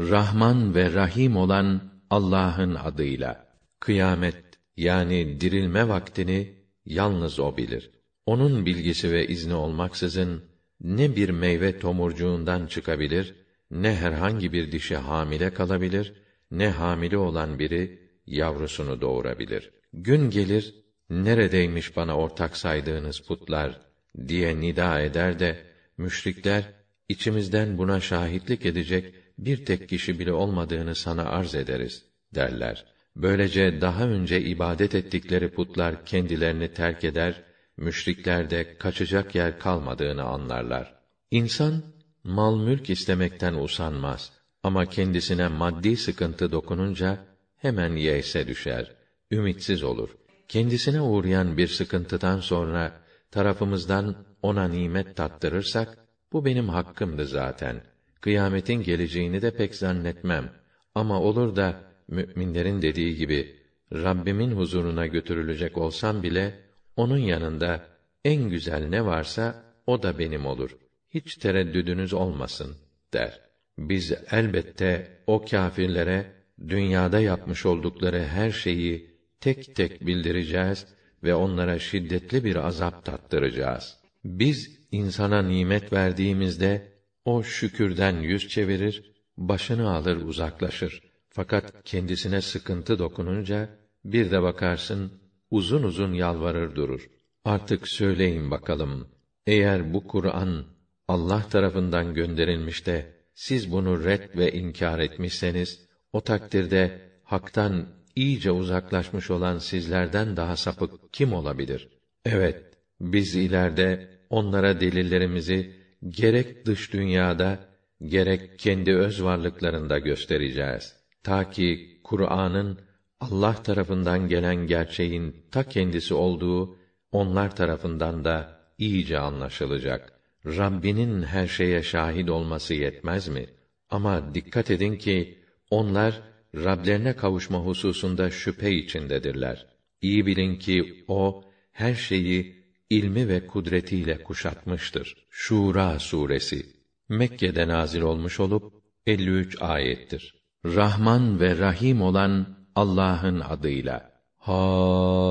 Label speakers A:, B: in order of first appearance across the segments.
A: Rahman ve Rahim olan Allah'ın adıyla. Kıyamet yani dirilme vaktini yalnız o bilir. Onun bilgisi ve izni olmaksızın ne bir meyve tomurcuğundan çıkabilir, ne herhangi bir dişi hamile kalabilir, ne hamile olan biri yavrusunu doğurabilir. Gün gelir, neredeymiş bana ortak saydığınız putlar diye nida eder de müşrikler içimizden buna şahitlik edecek bir tek kişi bile olmadığını sana arz ederiz derler. Böylece daha önce ibadet ettikleri putlar kendilerini terk eder, müşriklerde kaçacak yer kalmadığını anlarlar. İnsan mal mülk istemekten usanmaz ama kendisine maddi sıkıntı dokununca hemen yeyse düşer, ümitsiz olur. Kendisine uğrayan bir sıkıntıdan sonra tarafımızdan ona nimet tattırırsak bu benim hakkımdı zaten. Kıyametin geleceğini de pek zannetmem. Ama olur da müminlerin dediği gibi Rabbimin huzuruna götürülecek olsam bile onun yanında en güzel ne varsa o da benim olur. Hiç tereddüdünüz olmasın der. Biz elbette o kâfirlere dünyada yapmış oldukları her şeyi tek tek bildireceğiz ve onlara şiddetli bir azap tattıracağız. Biz insana nimet verdiğimizde o şükürden yüz çevirir, başını alır uzaklaşır. Fakat kendisine sıkıntı dokununca bir de bakarsın uzun uzun yalvarır durur. Artık söyleyin bakalım. Eğer bu Kur'an Allah tarafından gönderilmiş de siz bunu red ve inkar etmişseniz o takdirde haktan iyice uzaklaşmış olan sizlerden daha sapık kim olabilir? Evet, biz ileride onlara delillerimizi gerek dış dünyada gerek kendi öz varlıklarında göstereceğiz. Ta ki Kur'an'ın Allah tarafından gelen gerçeğin ta kendisi olduğu onlar tarafından da iyice anlaşılacak. Rabbinin her şeye şahit olması yetmez mi? Ama dikkat edin ki onlar Rablerine kavuşma hususunda şüphe içindedirler. İyi bilin ki o her şeyi ilmi ve kudretiyle kuşatmıştır. Şura suresi Mekke'de nazil olmuş olup 53 ayettir. Rahman ve Rahim olan Allah'ın adıyla. Hamim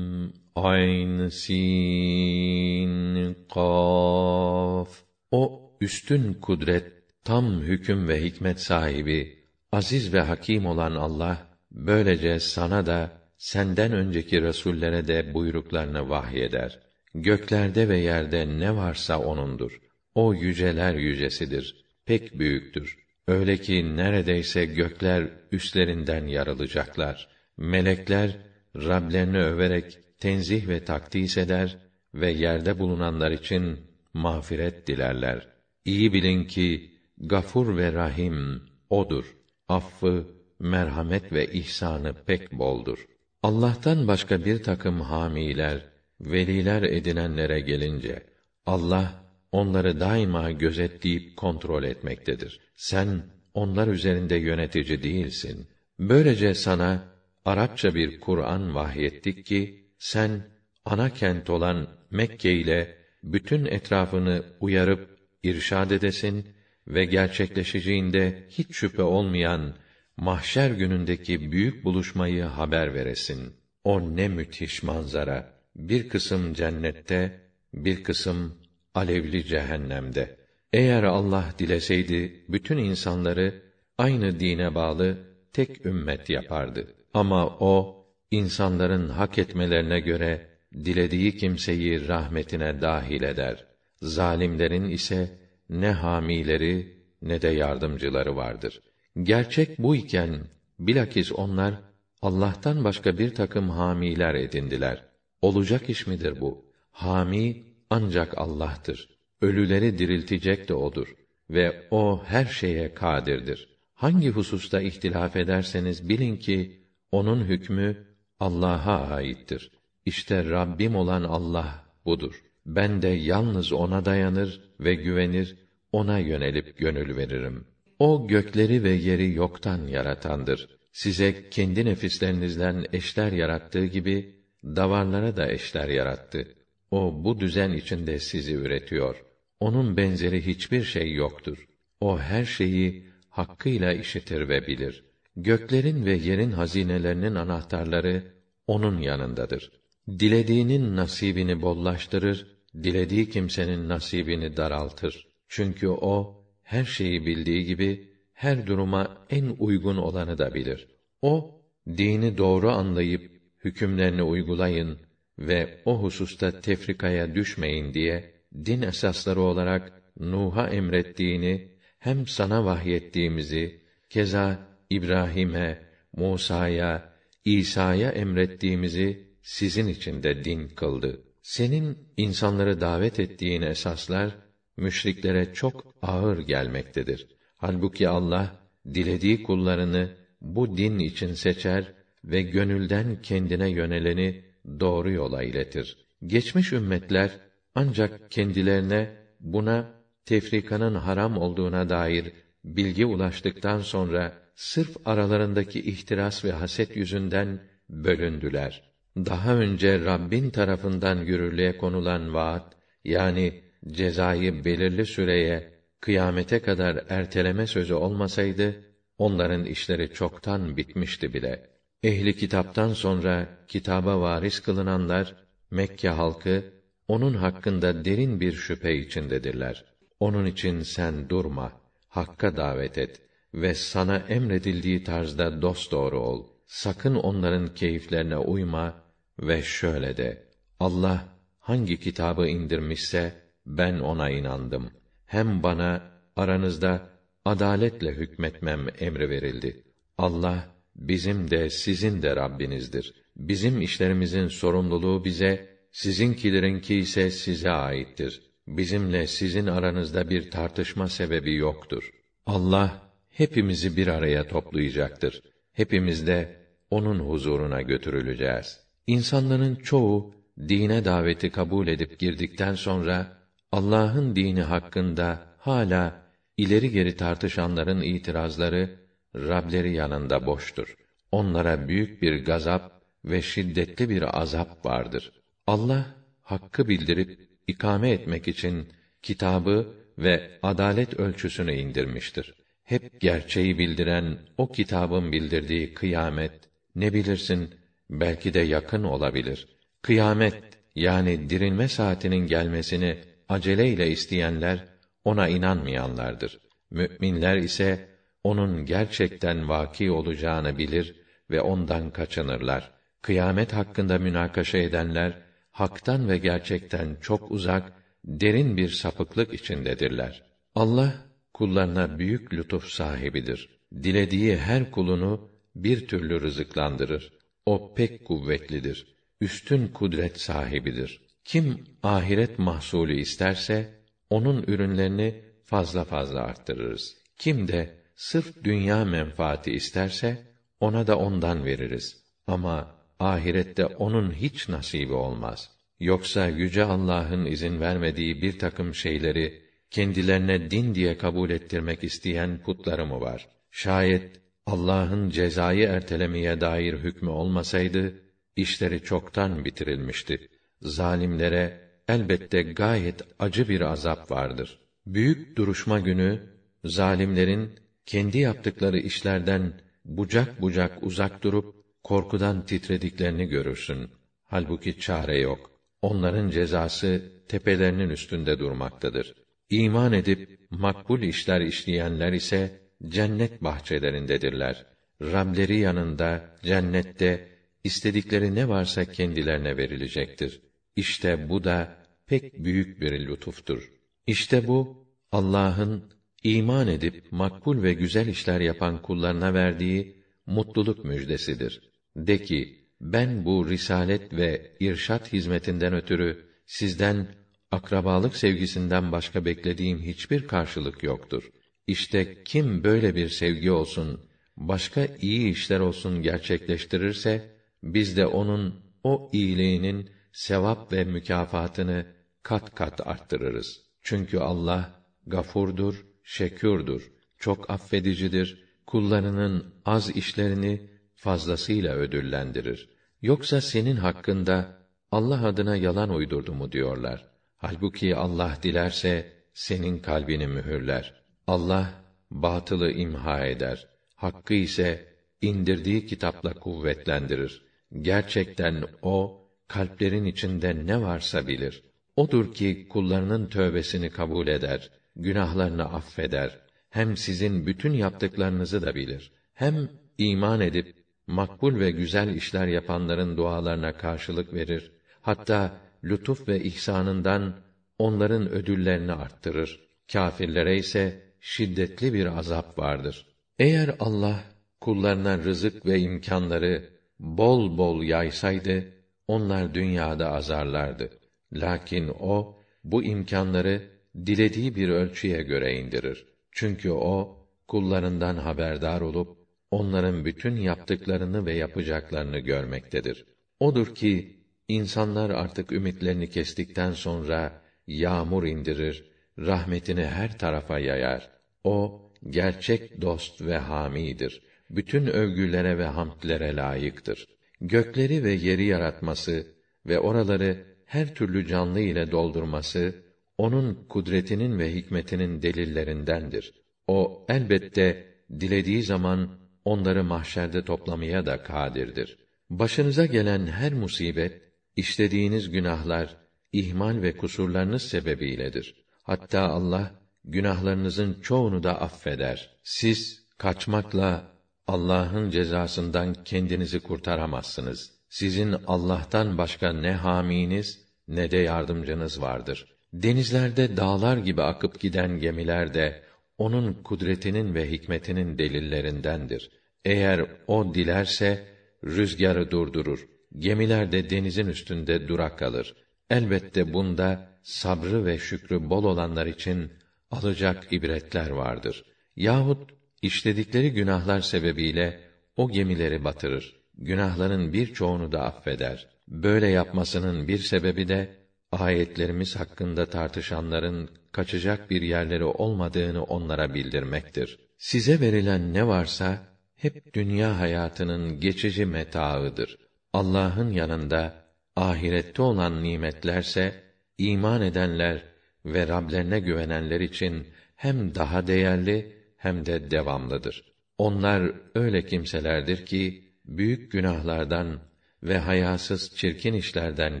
A: Ayn Sin Kaf O üstün kudret, tam hüküm ve hikmet sahibi, aziz ve hakim olan Allah böylece sana da senden önceki resullere de buyruklarını vahyeder. Göklerde ve yerde ne varsa onundur. O yüceler yücesidir. Pek büyüktür. Öyle ki neredeyse gökler üstlerinden yarılacaklar. Melekler Rablerini överek tenzih ve takdis eder ve yerde bulunanlar için mağfiret dilerler. İyi bilin ki Gafur ve Rahim odur. Affı, merhamet ve ihsanı pek boldur. Allah'tan başka bir takım hamiler, veliler edinenlere gelince Allah onları daima gözetleyip kontrol etmektedir. Sen onlar üzerinde yönetici değilsin. Böylece sana Arapça bir Kur'an vahyettik ki sen ana kent olan Mekke ile bütün etrafını uyarıp irşad edesin ve gerçekleşeceğinde hiç şüphe olmayan mahşer günündeki büyük buluşmayı haber veresin. O ne müthiş manzara. Bir kısım cennette, bir kısım alevli cehennemde. Eğer Allah dileseydi bütün insanları aynı dine bağlı tek ümmet yapardı. Ama o insanların hak etmelerine göre dilediği kimseyi rahmetine dahil eder. Zalimlerin ise ne hamileri ne de yardımcıları vardır. Gerçek bu iken bilakis onlar Allah'tan başka bir takım hamiler edindiler. Olacak iş midir bu? Hami ancak Allah'tır. Ölüleri diriltecek de odur ve o her şeye kadirdir. Hangi hususta ihtilaf ederseniz bilin ki onun hükmü Allah'a aittir. İşte Rabbim olan Allah budur. Ben de yalnız ona dayanır ve güvenir, ona yönelip gönül veririm. O gökleri ve yeri yoktan yaratandır. Size kendi nefislerinizden eşler yarattığı gibi davarlara da eşler yarattı. O bu düzen içinde sizi üretiyor. Onun benzeri hiçbir şey yoktur. O her şeyi hakkıyla işitir ve bilir. Göklerin ve yerin hazinelerinin anahtarları onun yanındadır. Dilediğinin nasibini bollaştırır, dilediği kimsenin nasibini daraltır. Çünkü o her şeyi bildiği gibi her duruma en uygun olanı da bilir. O dini doğru anlayıp hükümlerini uygulayın ve o hususta tefrikaya düşmeyin diye din esasları olarak Nuh'a emrettiğini hem sana vahyettiğimizi keza İbrahim'e, Musa'ya, İsa'ya emrettiğimizi sizin için de din kıldı. Senin insanları davet ettiğin esaslar müşriklere çok ağır gelmektedir. Halbuki Allah dilediği kullarını bu din için seçer ve gönülden kendine yöneleni doğru yola iletir. Geçmiş ümmetler ancak kendilerine buna tefrikanın haram olduğuna dair bilgi ulaştıktan sonra sırf aralarındaki ihtiras ve haset yüzünden bölündüler. Daha önce Rabbin tarafından yürürlüğe konulan vaat yani cezayı belirli süreye kıyamete kadar erteleme sözü olmasaydı onların işleri çoktan bitmişti bile. Ehli kitaptan sonra kitaba varis kılınanlar Mekke halkı onun hakkında derin bir şüphe içindedirler. Onun için sen durma, hakka davet et ve sana emredildiği tarzda dost doğru ol. Sakın onların keyiflerine uyma ve şöyle de: Allah hangi kitabı indirmişse ben ona inandım. Hem bana aranızda adaletle hükmetmem emri verildi. Allah bizim de sizin de Rabbinizdir. Bizim işlerimizin sorumluluğu bize, sizinkilerinki ise size aittir. Bizimle sizin aranızda bir tartışma sebebi yoktur. Allah hepimizi bir araya toplayacaktır. Hepimiz de onun huzuruna götürüleceğiz. İnsanların çoğu dine daveti kabul edip girdikten sonra Allah'ın dini hakkında hala ileri geri tartışanların itirazları Rableri yanında boştur. Onlara büyük bir gazap ve şiddetli bir azap vardır. Allah hakkı bildirip ikame etmek için kitabı ve adalet ölçüsünü indirmiştir. Hep gerçeği bildiren o kitabın bildirdiği kıyamet ne bilirsin belki de yakın olabilir. Kıyamet yani dirilme saatinin gelmesini aceleyle isteyenler ona inanmayanlardır. Müminler ise onun gerçekten vaki olacağını bilir ve ondan kaçınırlar. Kıyamet hakkında münakaşa edenler haktan ve gerçekten çok uzak, derin bir sapıklık içindedirler. Allah kullarına büyük lütuf sahibidir. Dilediği her kulunu bir türlü rızıklandırır. O pek kuvvetlidir. Üstün kudret sahibidir. Kim ahiret mahsulü isterse onun ürünlerini fazla fazla arttırırız. Kim de sırf dünya menfaati isterse ona da ondan veririz. Ama ahirette onun hiç nasibi olmaz. Yoksa yüce Allah'ın izin vermediği bir takım şeyleri kendilerine din diye kabul ettirmek isteyen putları mı var? Şayet Allah'ın cezayı ertelemeye dair hükmü olmasaydı işleri çoktan bitirilmişti. Zalimlere elbette gayet acı bir azap vardır. Büyük duruşma günü zalimlerin kendi yaptıkları işlerden bucak bucak uzak durup korkudan titrediklerini görürsün. Halbuki çare yok. Onların cezası tepelerinin üstünde durmaktadır. İman edip makbul işler işleyenler ise cennet bahçelerindedirler. Rableri yanında cennette istedikleri ne varsa kendilerine verilecektir. İşte bu da pek büyük bir lütuftur. İşte bu Allah'ın iman edip makbul ve güzel işler yapan kullarına verdiği mutluluk müjdesidir. De ki, ben bu risalet ve irşat hizmetinden ötürü sizden akrabalık sevgisinden başka beklediğim hiçbir karşılık yoktur. İşte kim böyle bir sevgi olsun, başka iyi işler olsun gerçekleştirirse, biz de onun o iyiliğinin sevap ve mükafatını kat kat arttırırız. Çünkü Allah gafurdur, şekürdür, çok affedicidir, kullarının az işlerini fazlasıyla ödüllendirir. Yoksa senin hakkında Allah adına yalan uydurdu mu diyorlar. Halbuki Allah dilerse senin kalbini mühürler. Allah batılı imha eder. Hakkı ise indirdiği kitapla kuvvetlendirir. Gerçekten o kalplerin içinde ne varsa bilir. Odur ki kullarının tövbesini kabul eder, günahlarını affeder. Hem sizin bütün yaptıklarınızı da bilir. Hem iman edip makbul ve güzel işler yapanların dualarına karşılık verir. Hatta lütuf ve ihsanından onların ödüllerini arttırır. Kâfirlere ise şiddetli bir azap vardır. Eğer Allah kullarına rızık ve imkanları bol bol yaysaydı, onlar dünyada azarlardı. Lakin o, bu imkanları dilediği bir ölçüye göre indirir. Çünkü o, kullarından haberdar olup, onların bütün yaptıklarını ve yapacaklarını görmektedir. Odur ki, insanlar artık ümitlerini kestikten sonra, yağmur indirir, rahmetini her tarafa yayar. O, gerçek dost ve hamidir. Bütün övgülere ve hamdlere layıktır. Gökleri ve yeri yaratması ve oraları her türlü canlı ile doldurması onun kudretinin ve hikmetinin delillerindendir. O elbette dilediği zaman onları mahşerde toplamaya da kadirdir. Başınıza gelen her musibet, işlediğiniz günahlar, ihmal ve kusurlarınız sebebiyledir. Hatta Allah günahlarınızın çoğunu da affeder. Siz kaçmakla Allah'ın cezasından kendinizi kurtaramazsınız. Sizin Allah'tan başka ne haminiz ne de yardımcınız vardır. Denizlerde dağlar gibi akıp giden gemiler de onun kudretinin ve hikmetinin delillerindendir. Eğer o dilerse rüzgarı durdurur. Gemiler de denizin üstünde durak kalır. Elbette bunda sabrı ve şükrü bol olanlar için alacak ibretler vardır. Yahut işledikleri günahlar sebebiyle o gemileri batırır. Günahların birçoğunu da affeder. Böyle yapmasının bir sebebi de ayetlerimiz hakkında tartışanların kaçacak bir yerleri olmadığını onlara bildirmektir. Size verilen ne varsa hep dünya hayatının geçici metaıdır. Allah'ın yanında ahirette olan nimetlerse iman edenler ve Rablerine güvenenler için hem daha değerli hem de devamlıdır. Onlar öyle kimselerdir ki büyük günahlardan ve hayasız çirkin işlerden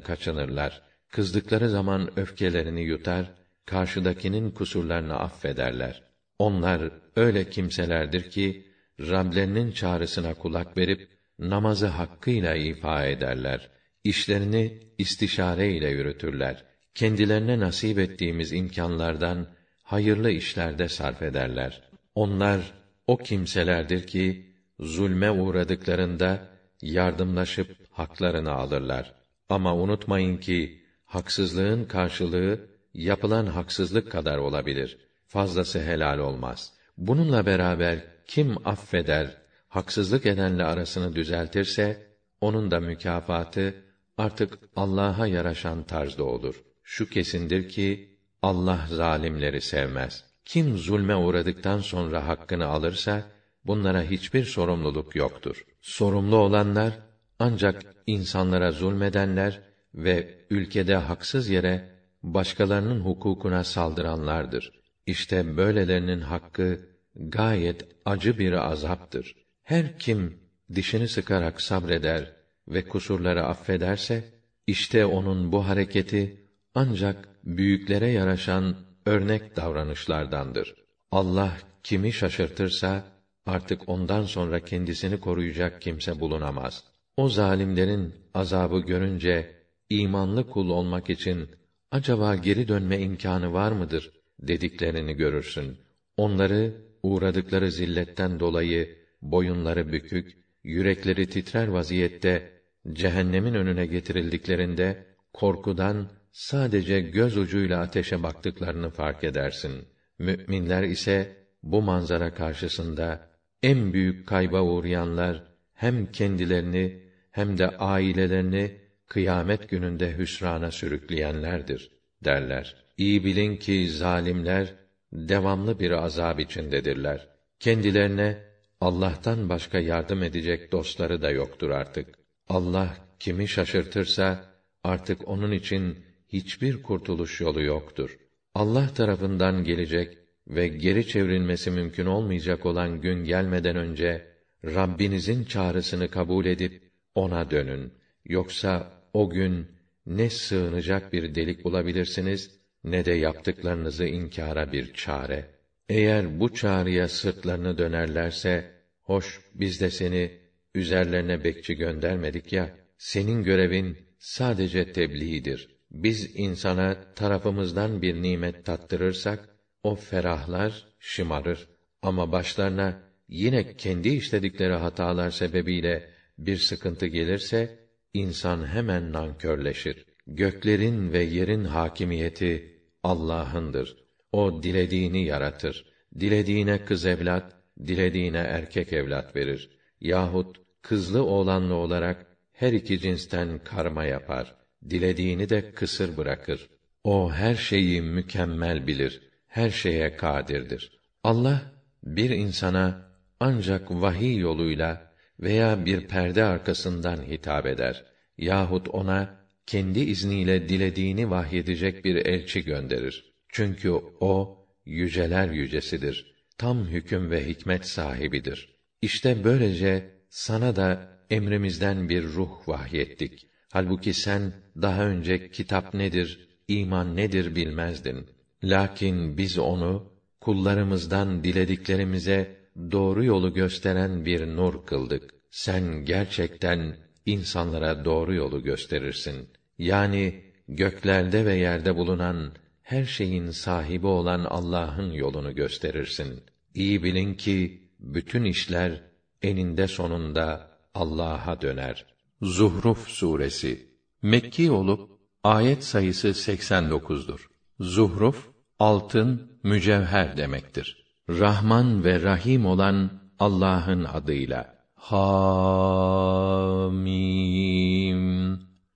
A: kaçınırlar. Kızdıkları zaman öfkelerini yutar, karşıdakinin kusurlarını affederler. Onlar öyle kimselerdir ki Rablerinin çağrısına kulak verip namazı hakkıyla ifa ederler. İşlerini istişare ile yürütürler. Kendilerine nasip ettiğimiz imkanlardan hayırlı işlerde sarf ederler. Onlar o kimselerdir ki zulme uğradıklarında yardımlaşıp haklarını alırlar. Ama unutmayın ki haksızlığın karşılığı yapılan haksızlık kadar olabilir. Fazlası helal olmaz. Bununla beraber kim affeder, haksızlık edenle arasını düzeltirse onun da mükafatı artık Allah'a yaraşan tarzda olur. Şu kesindir ki Allah zalimleri sevmez. Kim zulme uğradıktan sonra hakkını alırsa bunlara hiçbir sorumluluk yoktur. Sorumlu olanlar ancak insanlara zulmedenler ve ülkede haksız yere başkalarının hukukuna saldıranlardır. İşte böylelerinin hakkı gayet acı bir azaptır. Her kim dişini sıkarak sabreder ve kusurları affederse işte onun bu hareketi ancak büyüklere yaraşan örnek davranışlardandır. Allah kimi şaşırtırsa artık ondan sonra kendisini koruyacak kimse bulunamaz. O zalimlerin azabı görünce imanlı kul olmak için acaba geri dönme imkanı var mıdır dediklerini görürsün. Onları uğradıkları zilletten dolayı boyunları bükük, yürekleri titrer vaziyette cehennemin önüne getirildiklerinde korkudan sadece göz ucuyla ateşe baktıklarını fark edersin. Müminler ise bu manzara karşısında en büyük kayba uğrayanlar hem kendilerini hem de ailelerini kıyamet gününde hüsrana sürükleyenlerdir derler. İyi bilin ki zalimler devamlı bir azab içindedirler. Kendilerine Allah'tan başka yardım edecek dostları da yoktur artık. Allah kimi şaşırtırsa artık onun için hiçbir kurtuluş yolu yoktur. Allah tarafından gelecek ve geri çevrilmesi mümkün olmayacak olan gün gelmeden önce Rabbinizin çağrısını kabul edip ona dönün. Yoksa o gün ne sığınacak bir delik bulabilirsiniz ne de yaptıklarınızı inkara bir çare. Eğer bu çağrıya sırtlarını dönerlerse, hoş biz de seni üzerlerine bekçi göndermedik ya, senin görevin sadece tebliğdir. Biz insana tarafımızdan bir nimet tattırırsak, o ferahlar, şımarır. Ama başlarına yine kendi işledikleri hatalar sebebiyle bir sıkıntı gelirse, insan hemen nankörleşir. Göklerin ve yerin hakimiyeti Allah'ındır. O dilediğini yaratır. Dilediğine kız evlat, dilediğine erkek evlat verir. Yahut kızlı oğlanlı olarak her iki cinsten karma yapar. Dilediğini de kısır bırakır. O her şeyi mükemmel bilir. Her şeye kadirdir. Allah bir insana ancak vahiy yoluyla veya bir perde arkasından hitap eder yahut ona kendi izniyle dilediğini vahyedecek bir elçi gönderir. Çünkü o yüceler yücesidir. Tam hüküm ve hikmet sahibidir. İşte böylece sana da emrimizden bir ruh vahyettik. Halbuki sen daha önce kitap nedir, iman nedir bilmezdin. Lakin biz onu kullarımızdan dilediklerimize doğru yolu gösteren bir nur kıldık. Sen gerçekten insanlara doğru yolu gösterirsin. Yani göklerde ve yerde bulunan her şeyin sahibi olan Allah'ın yolunu gösterirsin. İyi bilin ki bütün işler eninde sonunda Allah'a döner. Zuhruf suresi Mekki olup ayet sayısı 89'dur. Zuhruf altın, mücevher demektir. Rahman ve Rahim olan Allah'ın adıyla. Hamim.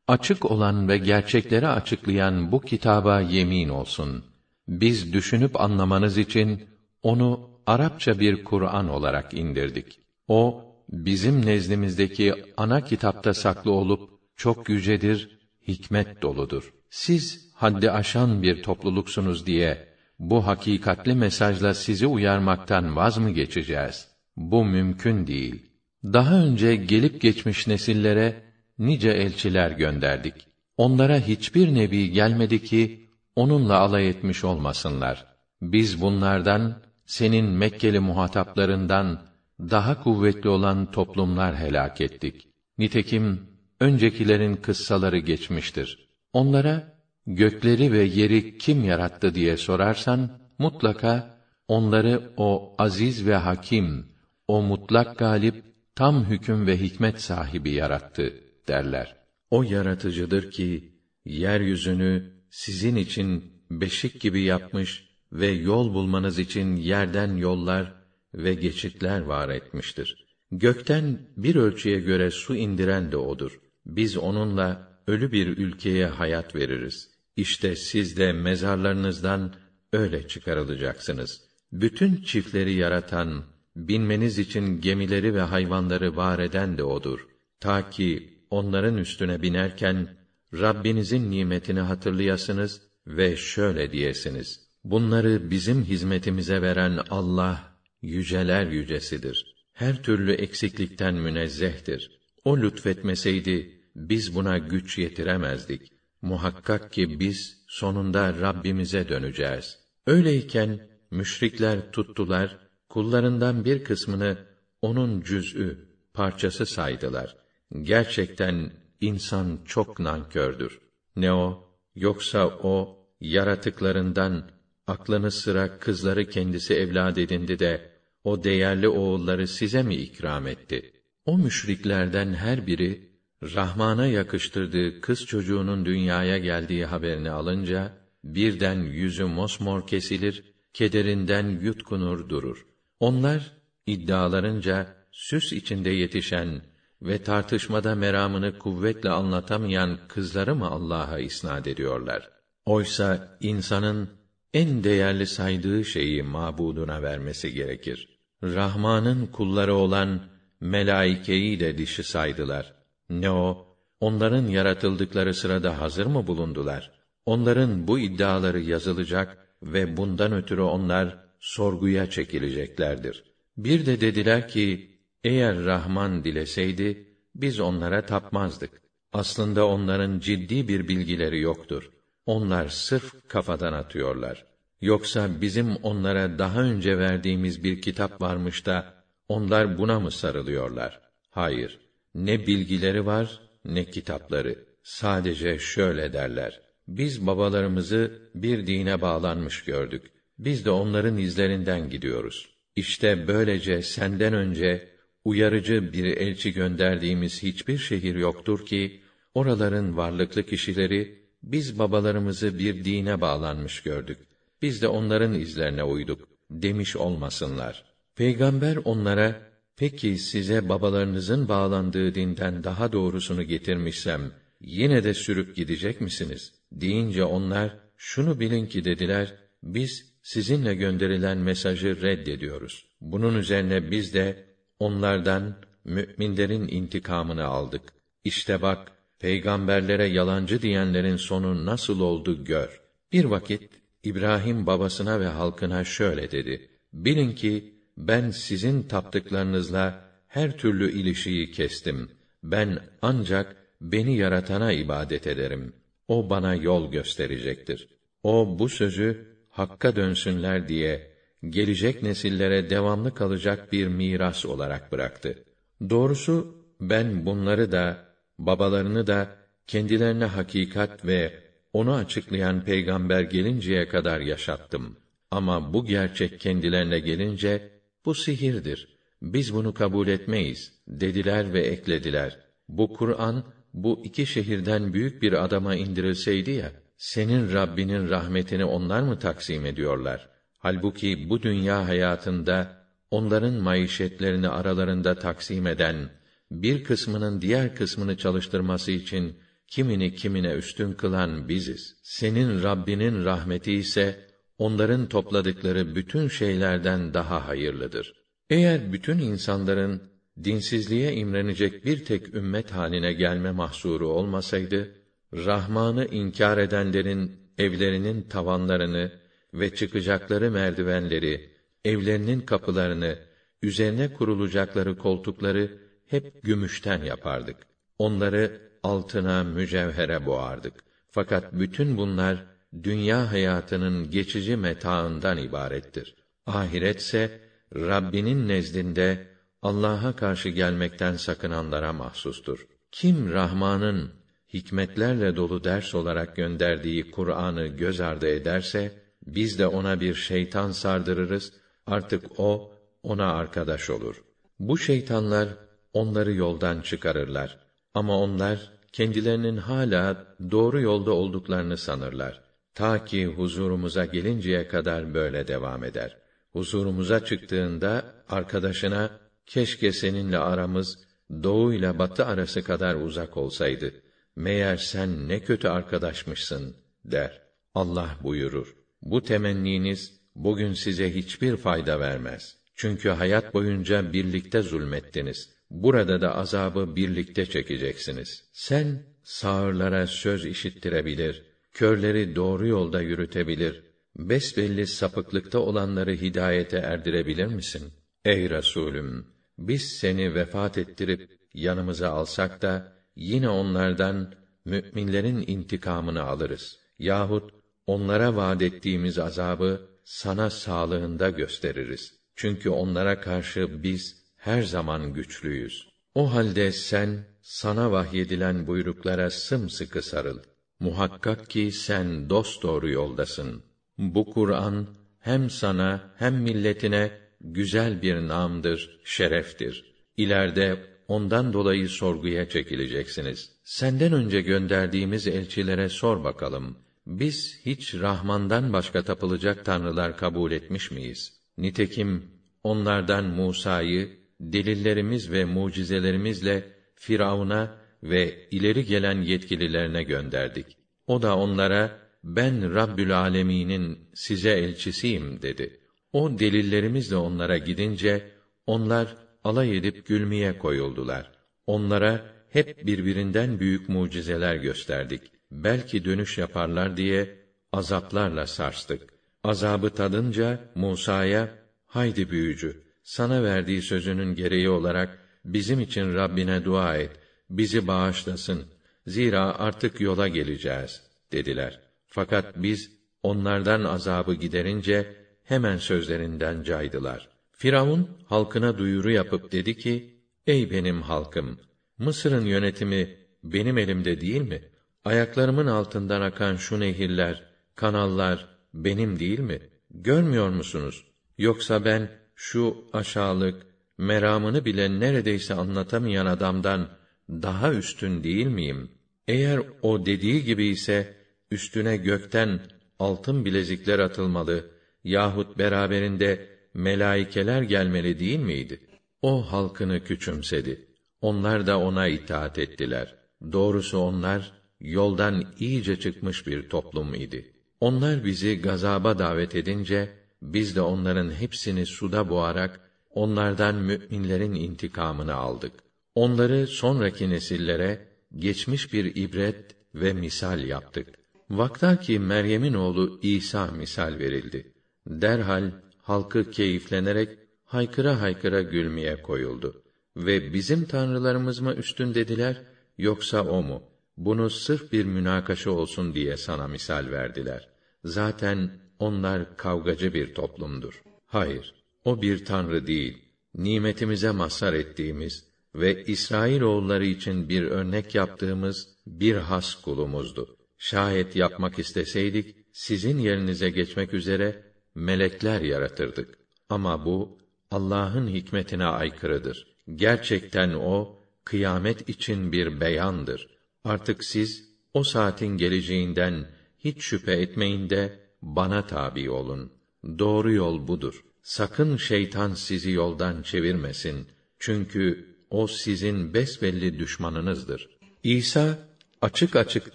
A: Açık olan ve gerçekleri açıklayan bu kitaba yemin olsun. Biz düşünüp anlamanız için onu Arapça bir Kur'an olarak indirdik. O bizim nezdimizdeki ana kitapta saklı olup çok yücedir, hikmet doludur. Siz haddi aşan bir topluluksunuz diye bu hakikatli mesajla sizi uyarmaktan vaz mı geçeceğiz? Bu mümkün değil. Daha önce gelip geçmiş nesillere nice elçiler gönderdik. Onlara hiçbir nebi gelmedi ki onunla alay etmiş olmasınlar. Biz bunlardan senin Mekkeli muhataplarından daha kuvvetli olan toplumlar helak ettik. Nitekim öncekilerin kıssaları geçmiştir. Onlara gökleri ve yeri kim yarattı diye sorarsan mutlaka onları o aziz ve hakim, o mutlak galip tam hüküm ve hikmet sahibi yarattı derler. O yaratıcıdır ki yeryüzünü sizin için beşik gibi yapmış ve yol bulmanız için yerden yollar ve geçitler var etmiştir. Gökten bir ölçüye göre su indiren de odur. Biz onunla ölü bir ülkeye hayat veririz. İşte siz de mezarlarınızdan öyle çıkarılacaksınız. Bütün çiftleri yaratan, binmeniz için gemileri ve hayvanları var eden de odur. Ta ki onların üstüne binerken Rabbinizin nimetini hatırlayasınız ve şöyle diyesiniz: Bunları bizim hizmetimize veren Allah yüceler yücesidir. Her türlü eksiklikten münezzehtir. O lütfetmeseydi biz buna güç yetiremezdik. Muhakkak ki biz sonunda Rabbimize döneceğiz. Öyleyken müşrikler tuttular kullarından bir kısmını onun cüz'ü, parçası saydılar. Gerçekten insan çok nankördür. Ne o, yoksa o, yaratıklarından, aklını sıra kızları kendisi evlad edindi de, o değerli oğulları size mi ikram etti? O müşriklerden her biri, Rahman'a yakıştırdığı kız çocuğunun dünyaya geldiği haberini alınca, birden yüzü mosmor kesilir, kederinden yutkunur durur. Onlar iddialarınca süs içinde yetişen ve tartışmada meramını kuvvetle anlatamayan kızları mı Allah'a isnad ediyorlar? Oysa insanın en değerli saydığı şeyi mabuduna vermesi gerekir. Rahman'ın kulları olan melaikeyi de dişi saydılar. Ne o? Onların yaratıldıkları sırada hazır mı bulundular? Onların bu iddiaları yazılacak ve bundan ötürü onlar sorguya çekileceklerdir. Bir de dediler ki, eğer Rahman dileseydi, biz onlara tapmazdık. Aslında onların ciddi bir bilgileri yoktur. Onlar sırf kafadan atıyorlar. Yoksa bizim onlara daha önce verdiğimiz bir kitap varmış da onlar buna mı sarılıyorlar? Hayır. Ne bilgileri var ne kitapları. Sadece şöyle derler. Biz babalarımızı bir dine bağlanmış gördük. Biz de onların izlerinden gidiyoruz. İşte böylece senden önce uyarıcı bir elçi gönderdiğimiz hiçbir şehir yoktur ki oraların varlıklı kişileri biz babalarımızı bir dine bağlanmış gördük. Biz de onların izlerine uyduk demiş olmasınlar. Peygamber onlara peki size babalarınızın bağlandığı dinden daha doğrusunu getirmişsem yine de sürüp gidecek misiniz? deyince onlar şunu bilin ki dediler biz sizinle gönderilen mesajı reddediyoruz. Bunun üzerine biz de onlardan müminlerin intikamını aldık. İşte bak peygamberlere yalancı diyenlerin sonu nasıl oldu gör. Bir vakit İbrahim babasına ve halkına şöyle dedi: Bilin ki ben sizin taptıklarınızla her türlü ilişiği kestim. Ben ancak beni yaratana ibadet ederim. O bana yol gösterecektir. O bu sözü hakka dönsünler diye gelecek nesillere devamlı kalacak bir miras olarak bıraktı. Doğrusu ben bunları da babalarını da kendilerine hakikat ve onu açıklayan peygamber gelinceye kadar yaşattım. Ama bu gerçek kendilerine gelince bu sihirdir. Biz bunu kabul etmeyiz dediler ve eklediler. Bu Kur'an bu iki şehirden büyük bir adama indirilseydi ya, senin Rabbinin rahmetini onlar mı taksim ediyorlar? Halbuki bu dünya hayatında onların maişetlerini aralarında taksim eden, bir kısmının diğer kısmını çalıştırması için kimini kimine üstün kılan biziz. Senin Rabbinin rahmeti ise onların topladıkları bütün şeylerden daha hayırlıdır. Eğer bütün insanların dinsizliğe imrenecek bir tek ümmet haline gelme mahsuru olmasaydı, Rahman'ı inkar edenlerin evlerinin tavanlarını ve çıkacakları merdivenleri, evlerinin kapılarını, üzerine kurulacakları koltukları hep gümüşten yapardık. Onları altına, mücevhere boğardık. Fakat bütün bunlar dünya hayatının geçici metaından ibarettir. Ahiretse Rabbinin nezdinde Allah'a karşı gelmekten sakınanlara mahsustur. Kim Rahman'ın hikmetlerle dolu ders olarak gönderdiği Kur'an'ı göz ardı ederse biz de ona bir şeytan sardırırız. Artık o ona arkadaş olur. Bu şeytanlar onları yoldan çıkarırlar. Ama onlar kendilerinin hala doğru yolda olduklarını sanırlar. Ta ki huzurumuza gelinceye kadar böyle devam eder. Huzurumuza çıktığında arkadaşına keşke seninle aramız doğu ile batı arası kadar uzak olsaydı. Meğer sen ne kötü arkadaşmışsın der. Allah buyurur. Bu temenniniz bugün size hiçbir fayda vermez. Çünkü hayat boyunca birlikte zulmettiniz. Burada da azabı birlikte çekeceksiniz. Sen sağırlara söz işittirebilir, körleri doğru yolda yürütebilir, besbelli sapıklıkta olanları hidayete erdirebilir misin? Ey Resulüm, biz seni vefat ettirip yanımıza alsak da yine onlardan müminlerin intikamını alırız. Yahut onlara vaad ettiğimiz azabı sana sağlığında gösteririz. Çünkü onlara karşı biz her zaman güçlüyüz. O halde sen sana vahyedilen buyruklara sımsıkı sarıl. Muhakkak ki sen dost doğru yoldasın. Bu Kur'an hem sana hem milletine güzel bir namdır, şereftir. İleride ondan dolayı sorguya çekileceksiniz. Senden önce gönderdiğimiz elçilere sor bakalım. Biz hiç Rahman'dan başka tapılacak tanrılar kabul etmiş miyiz? Nitekim onlardan Musa'yı delillerimiz ve mucizelerimizle Firavun'a ve ileri gelen yetkililerine gönderdik. O da onlara ben Rabbül Alemin'in size elçisiyim dedi. O delillerimizle onlara gidince onlar alay edip gülmeye koyuldular. Onlara hep birbirinden büyük mucizeler gösterdik. Belki dönüş yaparlar diye azaplarla sarstık. Azabı tadınca Musa'ya haydi büyücü sana verdiği sözünün gereği olarak bizim için Rabbine dua et. Bizi bağışlasın. Zira artık yola geleceğiz dediler. Fakat biz onlardan azabı giderince hemen sözlerinden caydılar. Firavun halkına duyuru yapıp dedi ki: Ey benim halkım, Mısır'ın yönetimi benim elimde değil mi? Ayaklarımın altından akan şu nehirler, kanallar benim değil mi? Görmüyor musunuz? Yoksa ben şu aşağılık, meramını bile neredeyse anlatamayan adamdan daha üstün değil miyim? Eğer o dediği gibi ise üstüne gökten altın bilezikler atılmalı yahut beraberinde melaikeler gelmeli değil miydi? O halkını küçümsedi. Onlar da ona itaat ettiler. Doğrusu onlar yoldan iyice çıkmış bir toplum idi. Onlar bizi gazaba davet edince biz de onların hepsini suda boğarak onlardan müminlerin intikamını aldık. Onları sonraki nesillere geçmiş bir ibret ve misal yaptık. Vakta ki Meryem'in oğlu İsa misal verildi. Derhal halkı keyiflenerek haykıra haykıra gülmeye koyuldu. Ve bizim tanrılarımız mı üstün dediler, yoksa o mu? Bunu sırf bir münakaşa olsun diye sana misal verdiler. Zaten onlar kavgacı bir toplumdur. Hayır, o bir tanrı değil. Nimetimize mazhar ettiğimiz ve İsrail oğulları için bir örnek yaptığımız bir has kulumuzdu. Şayet yapmak isteseydik, sizin yerinize geçmek üzere melekler yaratırdık. Ama bu Allah'ın hikmetine aykırıdır. Gerçekten o kıyamet için bir beyandır. Artık siz o saatin geleceğinden hiç şüphe etmeyin de bana tabi olun. Doğru yol budur. Sakın şeytan sizi yoldan çevirmesin. Çünkü o sizin besbelli düşmanınızdır. İsa açık açık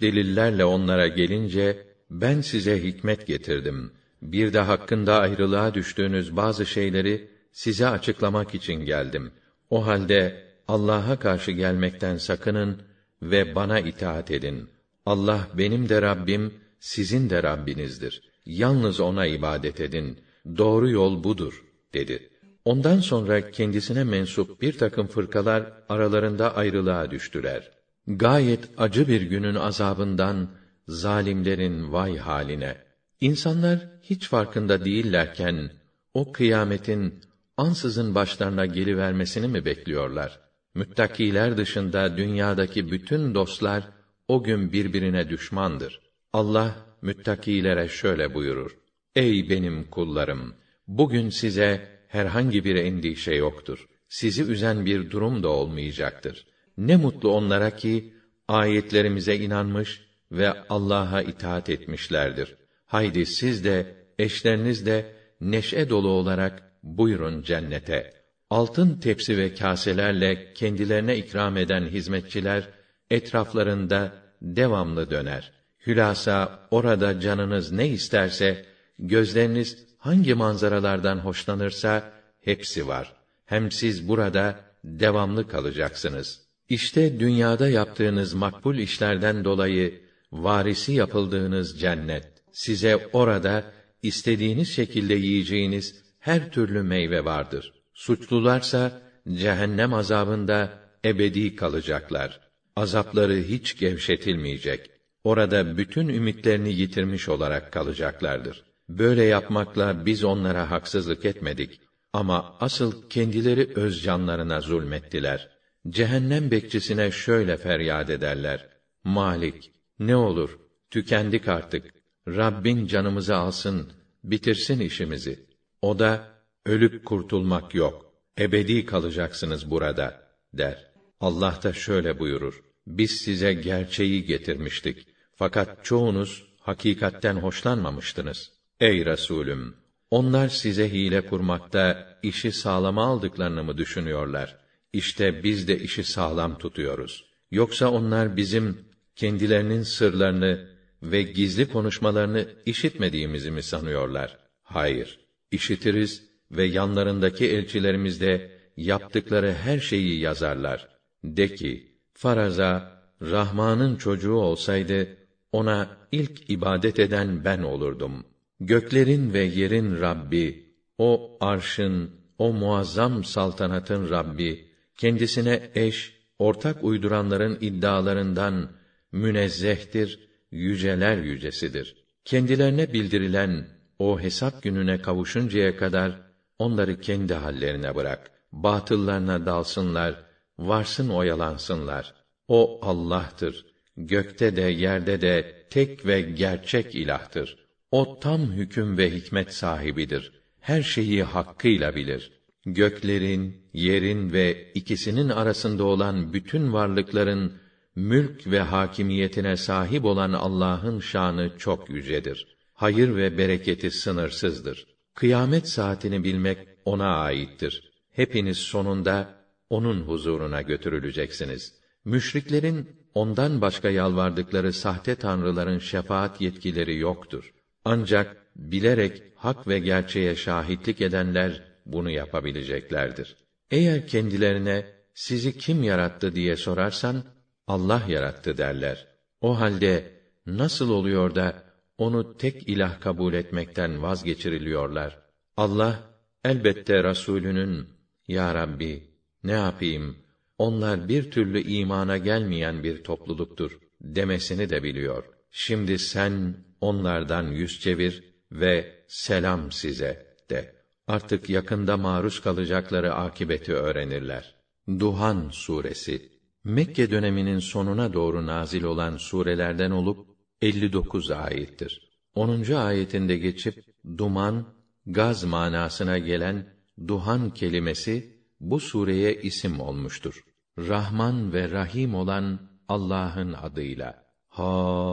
A: delillerle onlara gelince ben size hikmet getirdim. Bir de hakkında ayrılığa düştüğünüz bazı şeyleri size açıklamak için geldim. O halde Allah'a karşı gelmekten sakının ve bana itaat edin. Allah benim de Rabbim, sizin de Rabbinizdir. Yalnız ona ibadet edin. Doğru yol budur dedi. Ondan sonra kendisine mensup bir takım fırkalar aralarında ayrılığa düştüler. Gayet acı bir günün azabından zalimlerin vay haline. İnsanlar hiç farkında değillerken o kıyametin ansızın başlarına gelivermesini mi bekliyorlar? Müttakiler dışında dünyadaki bütün dostlar o gün birbirine düşmandır. Allah müttakilere şöyle buyurur: Ey benim kullarım, bugün size herhangi bir endişe yoktur. Sizi üzen bir durum da olmayacaktır. Ne mutlu onlara ki ayetlerimize inanmış ve Allah'a itaat etmişlerdir. Haydi siz de eşleriniz de neşe dolu olarak buyurun cennete. Altın tepsi ve kaselerle kendilerine ikram eden hizmetçiler etraflarında devamlı döner. Hülasa orada canınız ne isterse, gözleriniz hangi manzaralardan hoşlanırsa hepsi var. Hem siz burada devamlı kalacaksınız. İşte dünyada yaptığınız makbul işlerden dolayı varisi yapıldığınız cennet. Size orada istediğiniz şekilde yiyeceğiniz her türlü meyve vardır. Suçlularsa cehennem azabında ebedi kalacaklar. Azapları hiç gevşetilmeyecek. Orada bütün ümitlerini yitirmiş olarak kalacaklardır. Böyle yapmakla biz onlara haksızlık etmedik ama asıl kendileri öz canlarına zulmettiler. Cehennem bekçisine şöyle feryat ederler: Malik, ne olur, tükendik artık. Rabbin canımızı alsın, bitirsin işimizi. O da ölüp kurtulmak yok. Ebedi kalacaksınız burada der. Allah da şöyle buyurur: Biz size gerçeği getirmiştik. Fakat çoğunuz hakikatten hoşlanmamıştınız. Ey Resulüm, onlar size hile kurmakta işi sağlama aldıklarını mı düşünüyorlar? İşte biz de işi sağlam tutuyoruz. Yoksa onlar bizim kendilerinin sırlarını ve gizli konuşmalarını işitmediğimizi mi sanıyorlar? Hayır işitiriz ve yanlarındaki elçilerimiz de yaptıkları her şeyi yazarlar. De ki, faraza, Rahman'ın çocuğu olsaydı, ona ilk ibadet eden ben olurdum. Göklerin ve yerin Rabbi, o arşın, o muazzam saltanatın Rabbi, kendisine eş, ortak uyduranların iddialarından münezzehtir, yüceler yücesidir. Kendilerine bildirilen o hesap gününe kavuşuncaya kadar onları kendi hallerine bırak. Batıllarına dalsınlar, varsın oyalansınlar. O Allah'tır. Gökte de yerde de tek ve gerçek ilahtır. O tam hüküm ve hikmet sahibidir. Her şeyi hakkıyla bilir. Göklerin, yerin ve ikisinin arasında olan bütün varlıkların mülk ve hakimiyetine sahip olan Allah'ın şanı çok yücedir. Hayır ve bereketi sınırsızdır. Kıyamet saatini bilmek ona aittir. Hepiniz sonunda onun huzuruna götürüleceksiniz. Müşriklerin ondan başka yalvardıkları sahte tanrıların şefaat yetkileri yoktur. Ancak bilerek hak ve gerçeğe şahitlik edenler bunu yapabileceklerdir. Eğer kendilerine sizi kim yarattı diye sorarsan Allah yarattı derler. O halde nasıl oluyor da onu tek ilah kabul etmekten vazgeçiriliyorlar? Allah elbette Rasulünün ya Rabbi ne yapayım onlar bir türlü imana gelmeyen bir topluluktur demesini de biliyor. Şimdi sen onlardan yüz çevir ve selam size de. Artık yakında maruz kalacakları akibeti öğrenirler. Duhan suresi Mekke döneminin sonuna doğru nazil olan surelerden olup 59 ayettir. 10. ayetinde geçip duman, gaz manasına gelen duhan kelimesi bu sureye isim olmuştur. Rahman ve Rahim olan Allah'ın adıyla. Hamim.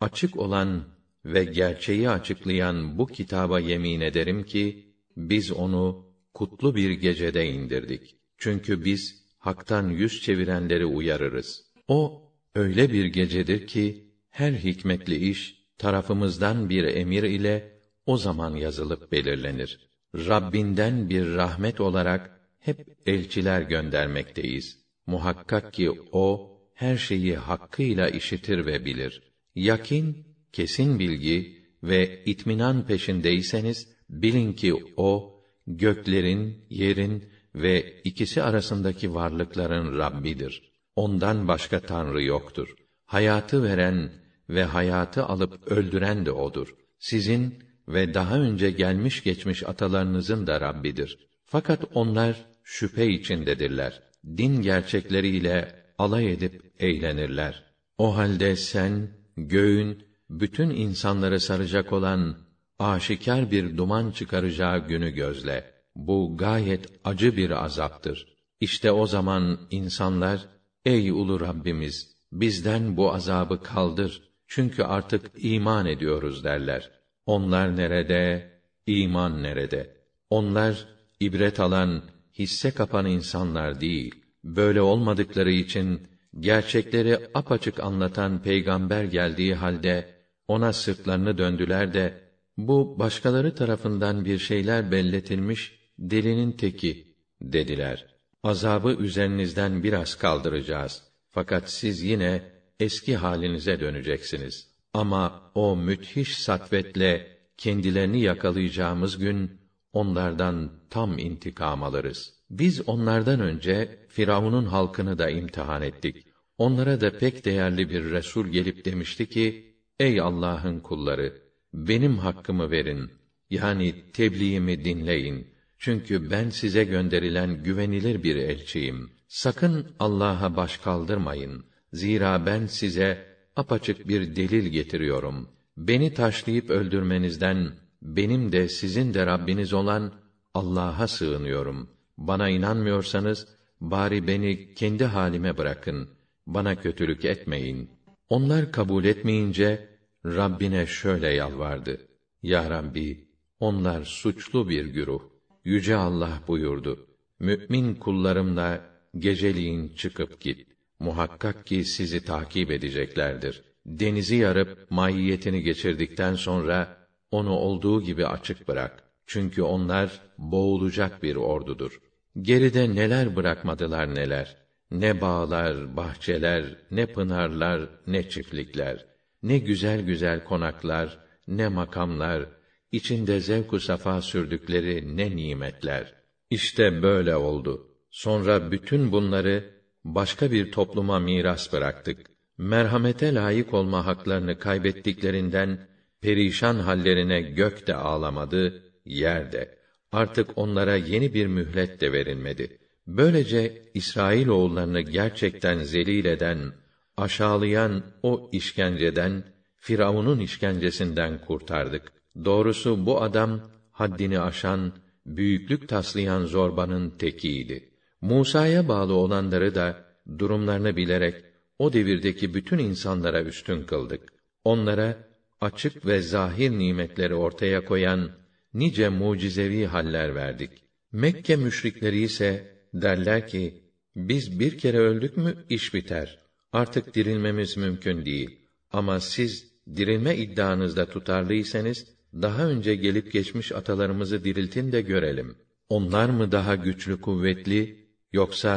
A: Açık olan ve gerçeği açıklayan bu kitaba yemin ederim ki biz onu kutlu bir gecede indirdik. Çünkü biz haktan yüz çevirenleri uyarırız. O öyle bir gecedir ki her hikmetli iş tarafımızdan bir emir ile o zaman yazılıp belirlenir. Rabbinden bir rahmet olarak hep elçiler göndermekteyiz. Muhakkak ki o her şeyi hakkıyla işitir ve bilir. Yakin, kesin bilgi ve itminan peşindeyseniz bilin ki o göklerin, yerin ve ikisi arasındaki varlıkların Rabbidir. Ondan başka tanrı yoktur. Hayatı veren ve hayatı alıp öldüren de odur. Sizin ve daha önce gelmiş geçmiş atalarınızın da Rabbidir. Fakat onlar şüphe içindedirler. Din gerçekleriyle alay edip eğlenirler. O halde sen göğün bütün insanları saracak olan aşikar bir duman çıkaracağı günü gözle. Bu gayet acı bir azaptır. İşte o zaman insanlar ey ulu Rabbimiz bizden bu azabı kaldır çünkü artık iman ediyoruz derler. Onlar nerede? İman nerede? Onlar ibret alan, hisse kapan insanlar değil. Böyle olmadıkları için gerçekleri apaçık anlatan peygamber geldiği halde ona sırtlarını döndüler de bu başkaları tarafından bir şeyler belletilmiş delinin teki dediler. Azabı üzerinizden biraz kaldıracağız. Fakat siz yine eski halinize döneceksiniz. Ama o müthiş satvetle kendilerini yakalayacağımız gün onlardan tam intikam alırız. Biz onlardan önce Firavun'un halkını da imtihan ettik. Onlara da pek değerli bir resul gelip demişti ki: Ey Allah'ın kulları, benim hakkımı verin. Yani tebliğimi dinleyin. Çünkü ben size gönderilen güvenilir bir elçiyim. Sakın Allah'a baş kaldırmayın. Zira ben size apaçık bir delil getiriyorum. Beni taşlayıp öldürmenizden benim de sizin de Rabbiniz olan Allah'a sığınıyorum. Bana inanmıyorsanız bari beni kendi halime bırakın. Bana kötülük etmeyin. Onlar kabul etmeyince Rabbine şöyle yalvardı. Ya Rabbi, onlar suçlu bir güruh. Yüce Allah buyurdu. Mümin kullarımla geceliğin çıkıp git. Muhakkak ki sizi takip edeceklerdir. Denizi yarıp maiyetini geçirdikten sonra onu olduğu gibi açık bırak. Çünkü onlar boğulacak bir ordudur. Geride neler bırakmadılar neler. Ne bağlar, bahçeler, ne pınarlar, ne çiftlikler ne güzel güzel konaklar, ne makamlar, içinde zevk-u safa sürdükleri ne nimetler. İşte böyle oldu. Sonra bütün bunları başka bir topluma miras bıraktık. Merhamete layık olma haklarını kaybettiklerinden perişan hallerine gök de ağlamadı, yer de. Artık onlara yeni bir mühlet de verilmedi. Böylece İsrail oğullarını gerçekten zelil eden, aşağılayan o işkenceden, Firavun'un işkencesinden kurtardık. Doğrusu bu adam haddini aşan, büyüklük taslayan zorbanın tekiydi. Musa'ya bağlı olanları da durumlarını bilerek o devirdeki bütün insanlara üstün kıldık. Onlara açık ve zahir nimetleri ortaya koyan nice mucizevi haller verdik. Mekke müşrikleri ise derler ki biz bir kere öldük mü iş biter. Artık dirilmemiz mümkün değil. Ama siz dirilme iddianızda tutarlıysanız daha önce gelip geçmiş atalarımızı diriltin de görelim. Onlar mı daha güçlü kuvvetli yoksa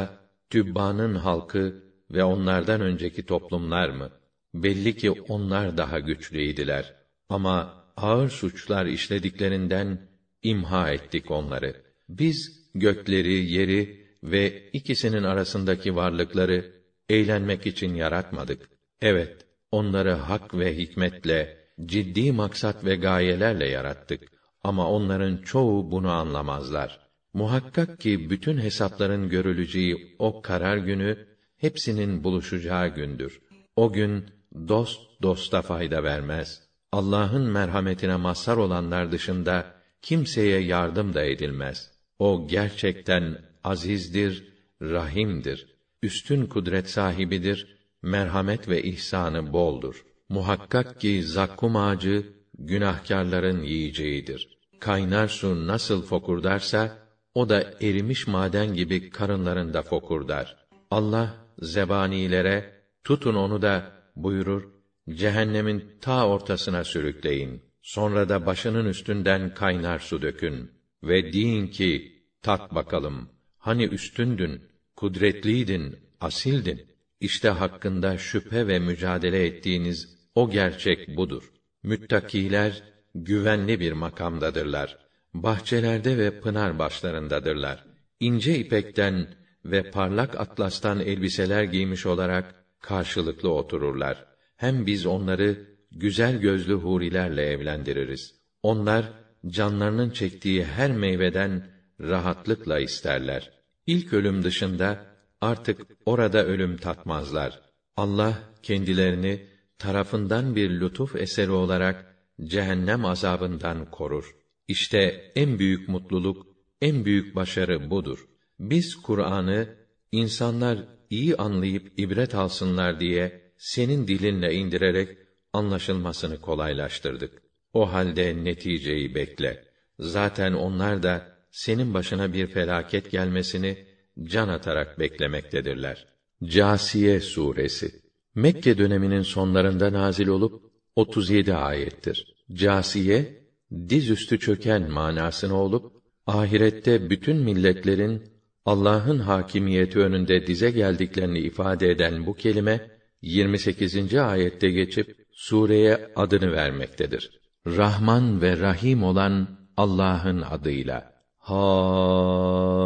A: Tübba'nın halkı ve onlardan önceki toplumlar mı? Belli ki onlar daha güçlüydiler. Ama ağır suçlar işlediklerinden imha ettik onları. Biz gökleri, yeri ve ikisinin arasındaki varlıkları eğlenmek için yaratmadık. Evet, onları hak ve hikmetle, ciddi maksat ve gayelerle yarattık. Ama onların çoğu bunu anlamazlar. Muhakkak ki bütün hesapların görüleceği o karar günü hepsinin buluşacağı gündür. O gün dost dosta fayda vermez. Allah'ın merhametine mazhar olanlar dışında kimseye yardım da edilmez. O gerçekten azizdir, rahimdir. Üstün kudret sahibidir, merhamet ve ihsanı boldur. Muhakkak ki zakkum ağacı günahkarların yiyeceğidir. Kaynar su nasıl fokurdarsa o da erimiş maden gibi karınlarında fokurdar. Allah zebanilere tutun onu da buyurur cehennemin ta ortasına sürükleyin. Sonra da başının üstünden kaynar su dökün ve deyin ki tat bakalım. Hani üstündün, kudretliydin, asildin. İşte hakkında şüphe ve mücadele ettiğiniz o gerçek budur. Müttakiler güvenli bir makamdadırlar. Bahçelerde ve pınar başlarındadırlar. İnce ipekten ve parlak atlastan elbiseler giymiş olarak karşılıklı otururlar. Hem biz onları güzel gözlü hurilerle evlendiririz. Onlar canlarının çektiği her meyveden rahatlıkla isterler. İlk ölüm dışında artık orada ölüm tatmazlar. Allah kendilerini tarafından bir lütuf eseri olarak cehennem azabından korur. İşte en büyük mutluluk, en büyük başarı budur. Biz Kur'an'ı insanlar iyi anlayıp ibret alsınlar diye senin dilinle indirerek anlaşılmasını kolaylaştırdık. O halde neticeyi bekle. Zaten onlar da senin başına bir felaket gelmesini can atarak beklemektedirler. Câsiye suresi Mekke döneminin sonlarında nazil olup 37 ayettir. Câsiye dizüstü çöken manasını olup ahirette bütün milletlerin Allah'ın hakimiyeti önünde dize geldiklerini ifade eden bu kelime 28. ayette geçip sureye adını vermektedir. Rahman ve Rahim olan Allah'ın adıyla. Hamim.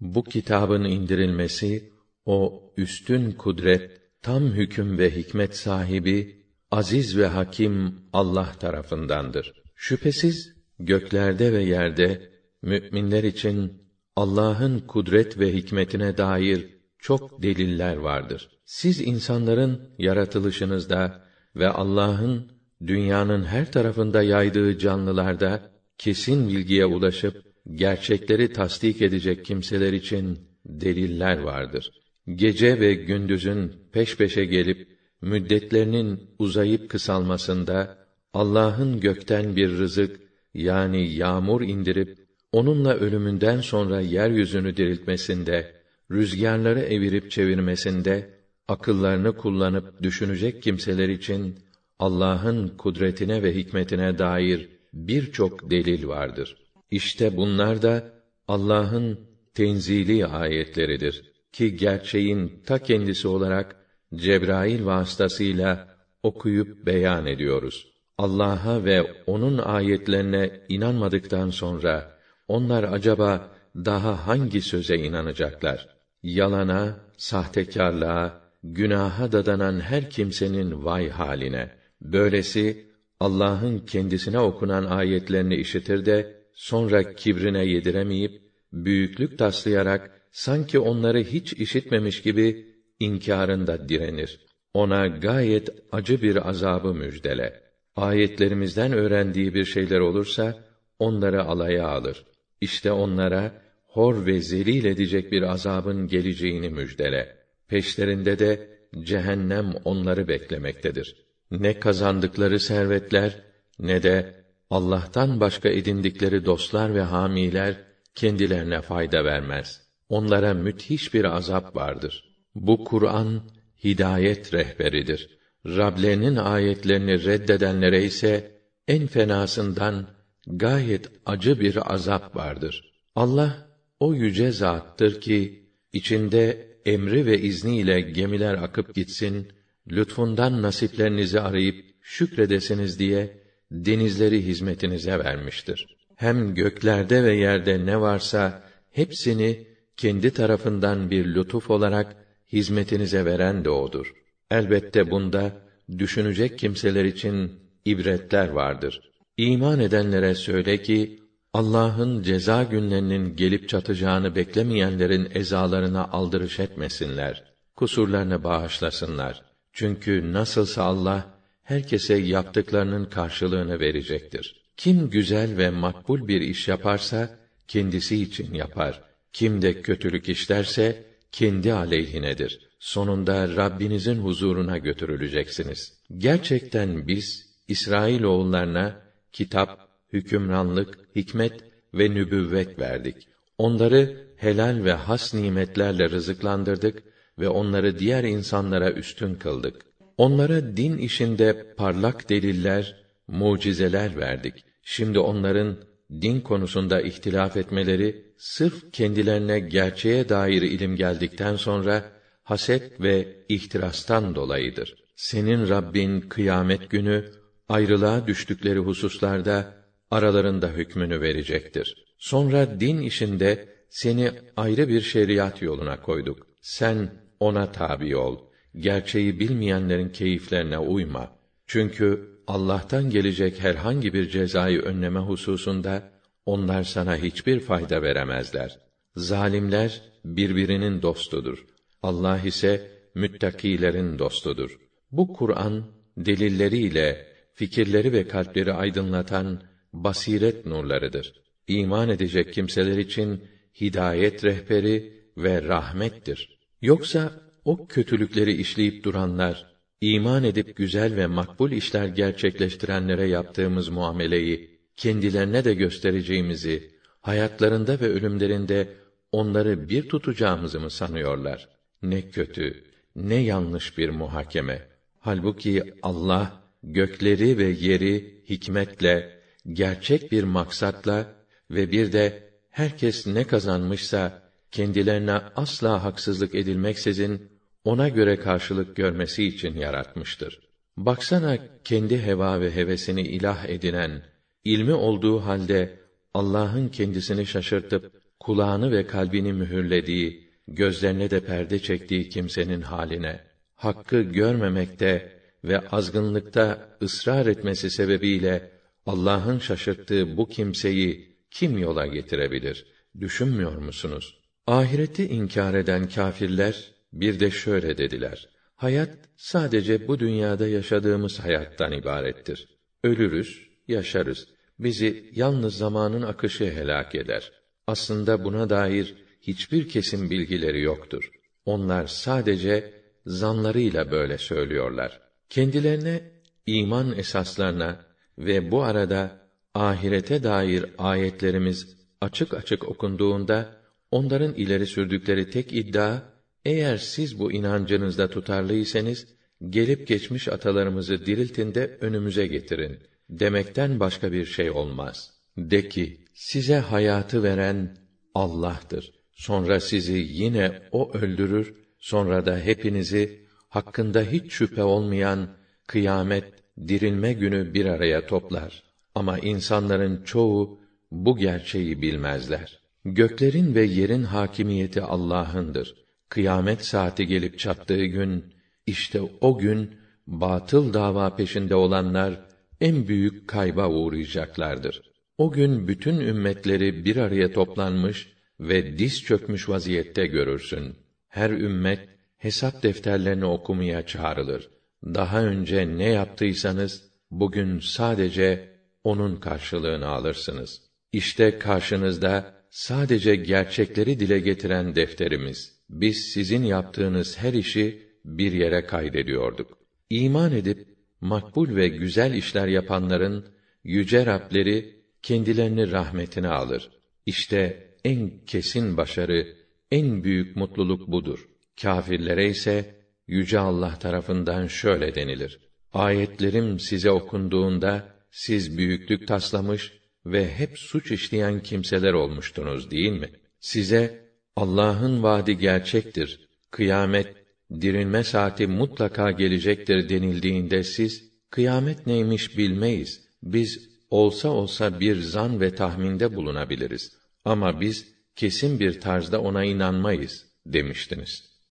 A: Bu kitabın indirilmesi o üstün kudret, tam hüküm ve hikmet sahibi aziz ve hakim Allah tarafındandır. Şüphesiz göklerde ve yerde müminler için Allah'ın kudret ve hikmetine dair çok deliller vardır. Siz insanların yaratılışınızda ve Allah'ın dünyanın her tarafında yaydığı canlılarda kesin bilgiye ulaşıp gerçekleri tasdik edecek kimseler için deliller vardır. Gece ve gündüzün peş peşe gelip müddetlerinin uzayıp kısalmasında Allah'ın gökten bir rızık yani yağmur indirip onunla ölümünden sonra yeryüzünü diriltmesinde rüzgarları evirip çevirmesinde akıllarını kullanıp düşünecek kimseler için Allah'ın kudretine ve hikmetine dair birçok delil vardır. İşte bunlar da Allah'ın tenzili ayetleridir ki gerçeğin ta kendisi olarak Cebrail vasıtasıyla okuyup beyan ediyoruz. Allah'a ve onun ayetlerine inanmadıktan sonra onlar acaba daha hangi söze inanacaklar? Yalana, sahtekarlığa, günaha dadanan her kimsenin vay haline. Böylesi Allah'ın kendisine okunan ayetlerini işitir de sonra kibrine yediremeyip büyüklük taslayarak sanki onları hiç işitmemiş gibi inkârında direnir. Ona gayet acı bir azabı müjdele. Ayetlerimizden öğrendiği bir şeyler olursa onları alaya alır. İşte onlara hor ve zelil edecek bir azabın geleceğini müjdele. Peşlerinde de cehennem onları beklemektedir. Ne kazandıkları servetler ne de Allah'tan başka edindikleri dostlar ve hamiler kendilerine fayda vermez. Onlara müthiş bir azap vardır. Bu Kur'an hidayet rehberidir. Rablerinin ayetlerini reddedenlere ise en fenasından gayet acı bir azap vardır. Allah o yüce zattır ki içinde emri ve izniyle gemiler akıp gitsin, lütfundan nasiplerinizi arayıp şükredesiniz diye denizleri hizmetinize vermiştir. Hem göklerde ve yerde ne varsa hepsini kendi tarafından bir lütuf olarak hizmetinize veren de odur. Elbette bunda düşünecek kimseler için ibretler vardır. İman edenlere söyle ki Allah'ın ceza günlerinin gelip çatacağını beklemeyenlerin ezalarına aldırış etmesinler. Kusurlarını bağışlasınlar. Çünkü nasılsa Allah herkese yaptıklarının karşılığını verecektir. Kim güzel ve makbul bir iş yaparsa kendisi için yapar. Kim de kötülük işlerse kendi aleyhinedir. Sonunda Rabbinizin huzuruna götürüleceksiniz. Gerçekten biz İsrail oğullarına kitap, hükümranlık, hikmet ve nübüvvet verdik. Onları helal ve has nimetlerle rızıklandırdık ve onları diğer insanlara üstün kıldık. Onlara din işinde parlak deliller, mucizeler verdik. Şimdi onların din konusunda ihtilaf etmeleri sırf kendilerine gerçeğe dair ilim geldikten sonra haset ve ihtirastan dolayıdır. Senin Rabbin kıyamet günü ayrılığa düştükleri hususlarda aralarında hükmünü verecektir. Sonra din işinde seni ayrı bir şeriat yoluna koyduk. Sen ona tabi ol. Gerçeği bilmeyenlerin keyiflerine uyma. Çünkü Allah'tan gelecek herhangi bir cezayı önleme hususunda onlar sana hiçbir fayda veremezler. Zalimler birbirinin dostudur. Allah ise müttakilerin dostudur. Bu Kur'an delilleriyle fikirleri ve kalpleri aydınlatan basiret nurlarıdır. İman edecek kimseler için hidayet rehberi ve rahmettir. Yoksa o kötülükleri işleyip duranlar, iman edip güzel ve makbul işler gerçekleştirenlere yaptığımız muameleyi kendilerine de göstereceğimizi, hayatlarında ve ölümlerinde onları bir tutacağımızı mı sanıyorlar? Ne kötü, ne yanlış bir muhakeme. Halbuki Allah gökleri ve yeri hikmetle, gerçek bir maksatla ve bir de herkes ne kazanmışsa kendilerine asla haksızlık edilmeksizin ona göre karşılık görmesi için yaratmıştır. Baksana kendi heva ve hevesini ilah edinen, ilmi olduğu halde Allah'ın kendisini şaşırtıp kulağını ve kalbini mühürlediği, gözlerine de perde çektiği kimsenin haline, hakkı görmemekte ve azgınlıkta ısrar etmesi sebebiyle Allah'ın şaşırttığı bu kimseyi kim yola getirebilir? Düşünmüyor musunuz? Ahireti inkar eden kâfirler bir de şöyle dediler: Hayat sadece bu dünyada yaşadığımız hayattan ibarettir. Ölürüz, yaşarız. Bizi yalnız zamanın akışı helak eder. Aslında buna dair hiçbir kesin bilgileri yoktur. Onlar sadece zanlarıyla böyle söylüyorlar. Kendilerine iman esaslarına ve bu arada ahirete dair ayetlerimiz açık açık okunduğunda onların ileri sürdükleri tek iddia eğer siz bu inancınızda tutarlıysanız gelip geçmiş atalarımızı diriltin de önümüze getirin demekten başka bir şey olmaz. De ki size hayatı veren Allah'tır. Sonra sizi yine o öldürür, sonra da hepinizi hakkında hiç şüphe olmayan kıyamet, dirilme günü bir araya toplar. Ama insanların çoğu bu gerçeği bilmezler. Göklerin ve yerin hakimiyeti Allah'ındır. Kıyamet saati gelip çattığı gün, işte o gün batıl dava peşinde olanlar en büyük kayba uğrayacaklardır. O gün bütün ümmetleri bir araya toplanmış ve diz çökmüş vaziyette görürsün. Her ümmet hesap defterlerini okumaya çağrılır. Daha önce ne yaptıysanız bugün sadece onun karşılığını alırsınız. İşte karşınızda sadece gerçekleri dile getiren defterimiz. Biz sizin yaptığınız her işi bir yere kaydediyorduk. İman edip makbul ve güzel işler yapanların yüce Rableri kendilerini rahmetine alır. İşte en kesin başarı, en büyük mutluluk budur. Kâfirlere ise yüce Allah tarafından şöyle denilir: Ayetlerim size okunduğunda siz büyüklük taslamış ve hep suç işleyen kimseler olmuştunuz değil mi? Size Allah'ın vaadi gerçektir. Kıyamet, dirilme saati mutlaka gelecektir denildiğinde siz kıyamet neymiş bilmeyiz. Biz olsa olsa bir zan ve tahminde bulunabiliriz. Ama biz kesin bir tarzda ona inanmayız demiştiniz.